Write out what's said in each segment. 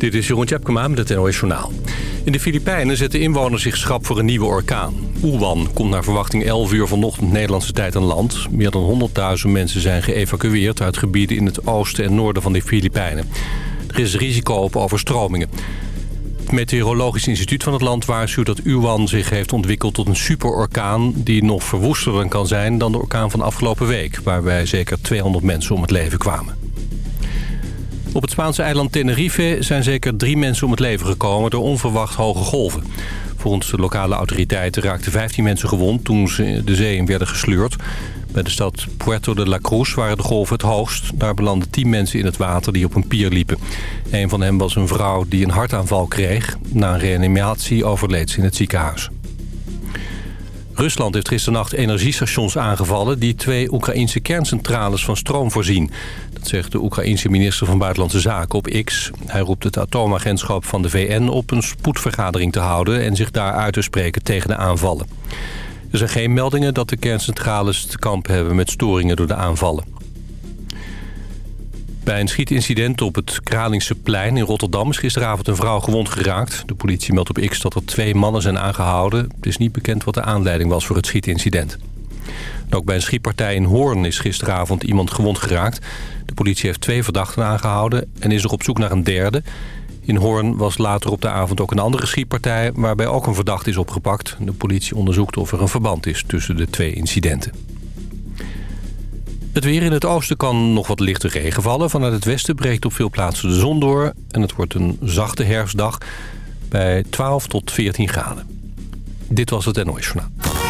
Dit is Jeroen Tjepkema met het NOS Journaal. In de Filipijnen zetten inwoners zich schrap voor een nieuwe orkaan. Oewan komt naar verwachting 11 uur vanochtend Nederlandse tijd aan land. Meer dan 100.000 mensen zijn geëvacueerd uit gebieden in het oosten en noorden van de Filipijnen. Er is risico op overstromingen. Het Meteorologisch Instituut van het land waarschuwt dat Uwan zich heeft ontwikkeld tot een superorkaan... die nog verwoestender kan zijn dan de orkaan van afgelopen week... waarbij zeker 200 mensen om het leven kwamen. Op het Spaanse eiland Tenerife zijn zeker drie mensen om het leven gekomen door onverwacht hoge golven. Volgens de lokale autoriteiten raakten 15 mensen gewond toen ze de zee in werden gesleurd. Bij de stad Puerto de la Cruz waren de golven het hoogst. Daar belanden 10 mensen in het water die op een pier liepen. Een van hen was een vrouw die een hartaanval kreeg. Na een reanimatie overleed ze in het ziekenhuis. Rusland heeft gisternacht energiestations aangevallen... die twee Oekraïnse kerncentrales van stroom voorzien. Zegt de Oekraïense minister van Buitenlandse Zaken op X. Hij roept het atoomagentschap van de VN op een spoedvergadering te houden... en zich daar uit te spreken tegen de aanvallen. Er zijn geen meldingen dat de kerncentrales te kampen hebben met storingen door de aanvallen. Bij een schietincident op het Kralingse plein in Rotterdam is gisteravond een vrouw gewond geraakt. De politie meldt op X dat er twee mannen zijn aangehouden. Het is niet bekend wat de aanleiding was voor het schietincident. Ook bij een schietpartij in Hoorn is gisteravond iemand gewond geraakt. De politie heeft twee verdachten aangehouden en is er op zoek naar een derde. In Hoorn was later op de avond ook een andere schietpartij... waarbij ook een verdachte is opgepakt. De politie onderzoekt of er een verband is tussen de twee incidenten. Het weer in het oosten kan nog wat lichte regen vallen. Vanuit het westen breekt op veel plaatsen de zon door. En het wordt een zachte herfstdag bij 12 tot 14 graden. Dit was het NOS Journaal.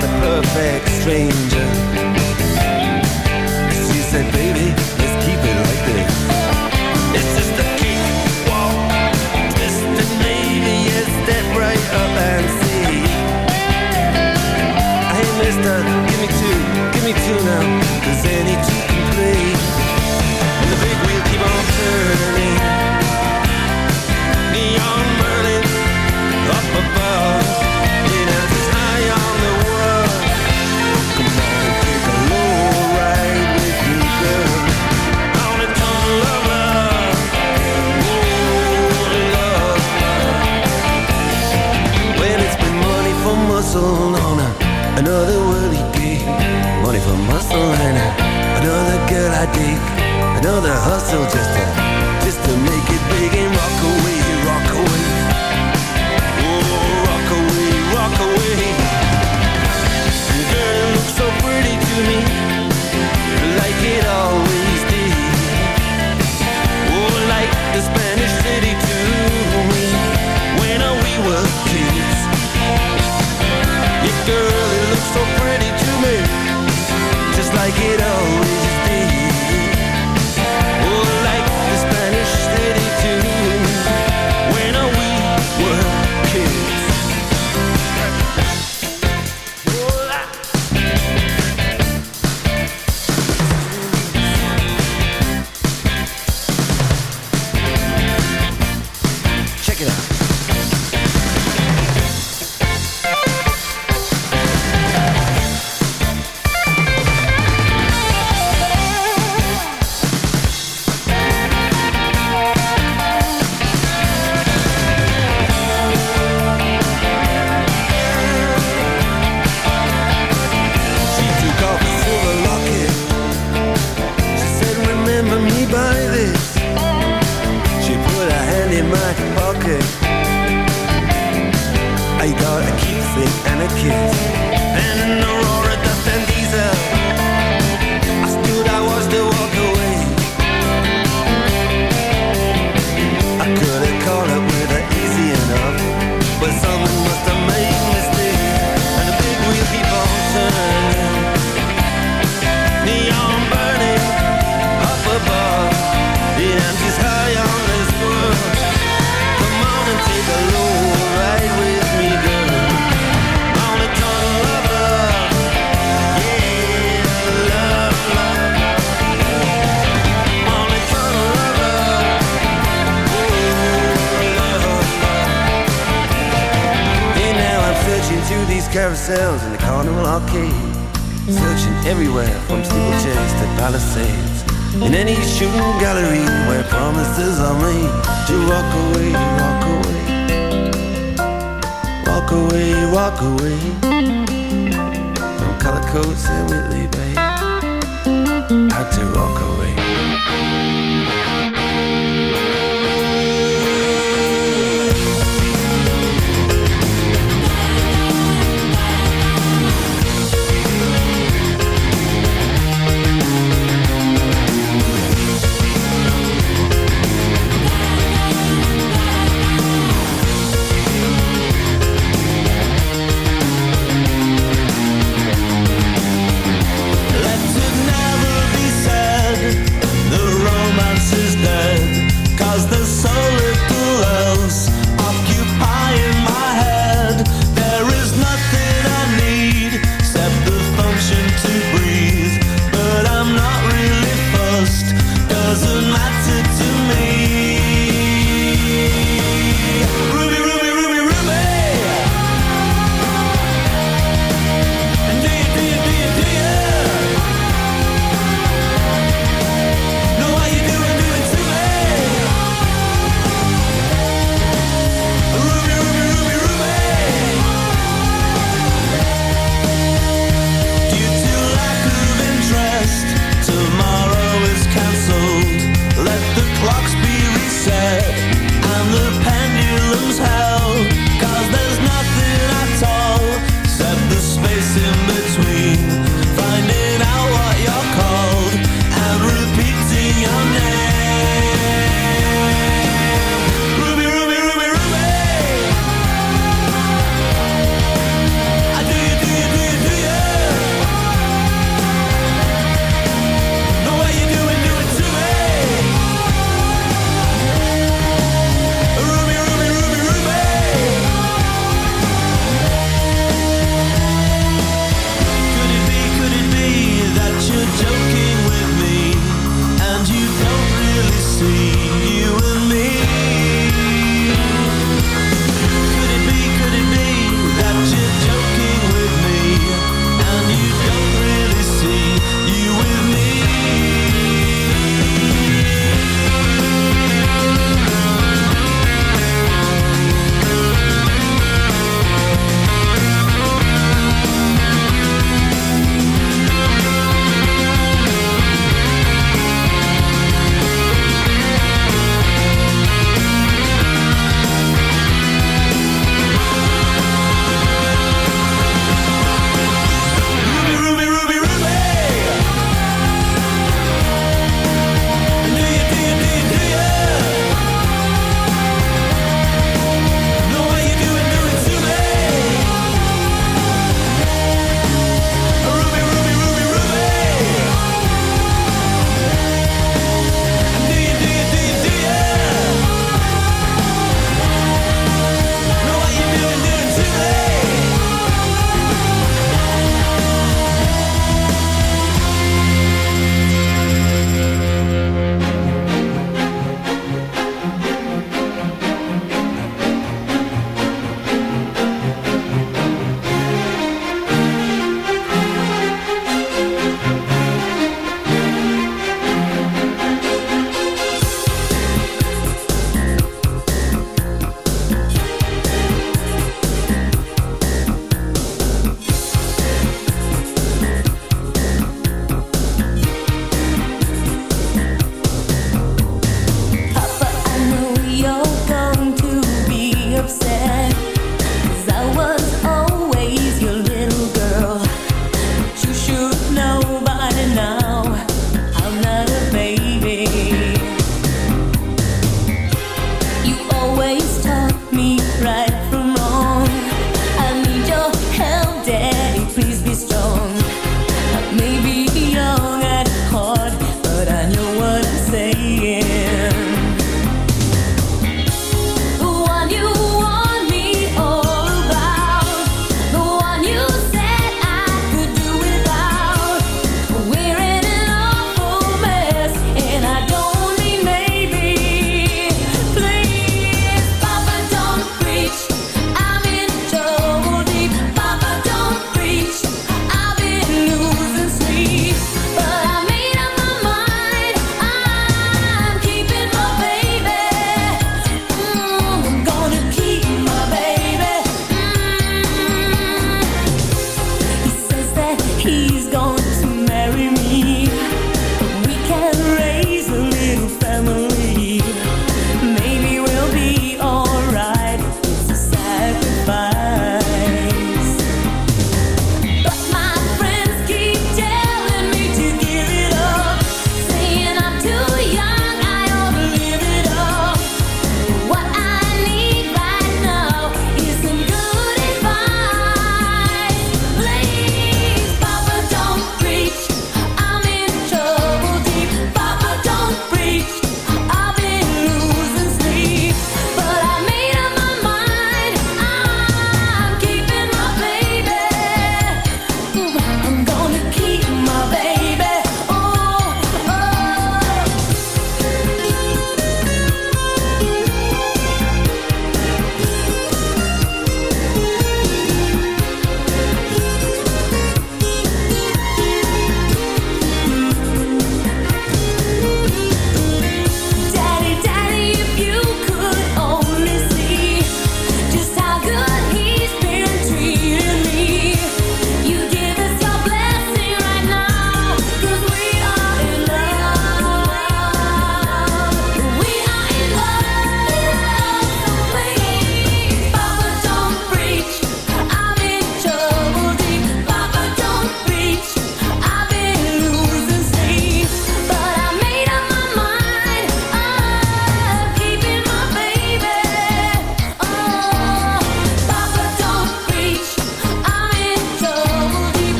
not a perfect stranger.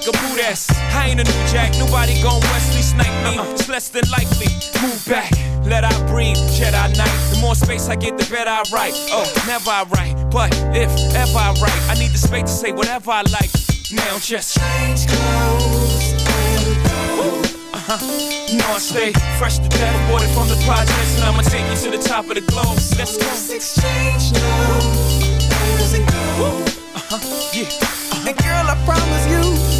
Like a Buddhist. I ain't a new jack, nobody gon' Wesley snipe me. It's less than likely. Move back, let I breathe, Jedi Knight. The more space I get, the better I write. Oh, never I write, but if ever I write, I need the space to say whatever I like. Now just change clothes Uh-huh. You know I stay fresh to death, aborted from the projects, and I'ma take you to the top of the globe. Let's go. Let's exchange now. Uh-huh. Yeah. And girl, I promise you.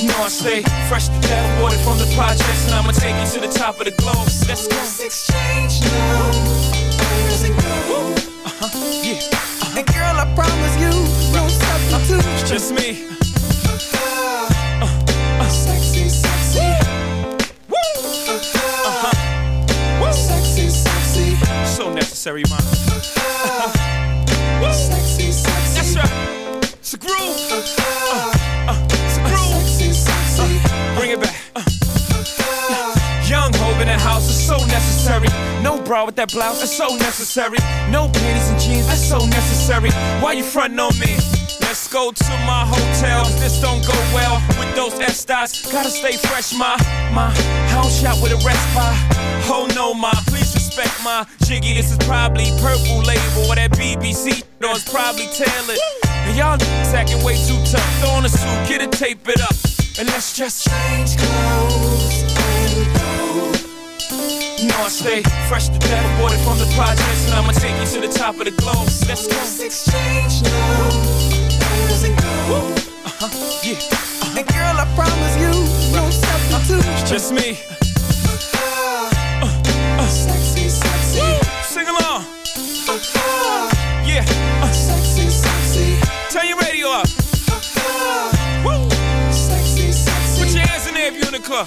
You know I stay fresh to death, aborted from the projects, and I'ma take you to the top of the globe. Let's go. Let's exchange now. Uh-huh. Yeah. And girl, I promise you, no substitute. It's just me. Sexy, sexy. Woo! Uh-huh. Woo! Sexy, sexy. So necessary, man. Sexy, sexy. That's right. It's a groove. Uh, uh, house is so necessary. No bra with that blouse, that's so necessary. No panties and jeans, that's so necessary. Why you frontin' on me? Let's go to my hotel. This don't go well with those Estes. Gotta stay fresh, my my house shot with a by. Oh no, my please respect my jiggy. This is probably purple label or that BBC. No, it's probably tailored. And y'all niggas acting way too tough. Throw on a suit, get it, tape it up, and let's just change clothes know I stay fresh to death, aborted from the projects, and I'ma take you to the top of the globe. Let's go. Let's exchange now. Uh-huh. Yeah. And girl, I promise you, no substitute. It's just me. Uh-huh. Uh-huh. Sexy, sexy. Sing along. Uh-huh. Yeah. Uh, Sexy, sexy. turn your radio up. Woo. Sexy, sexy. Put your hands in there if you're in the club.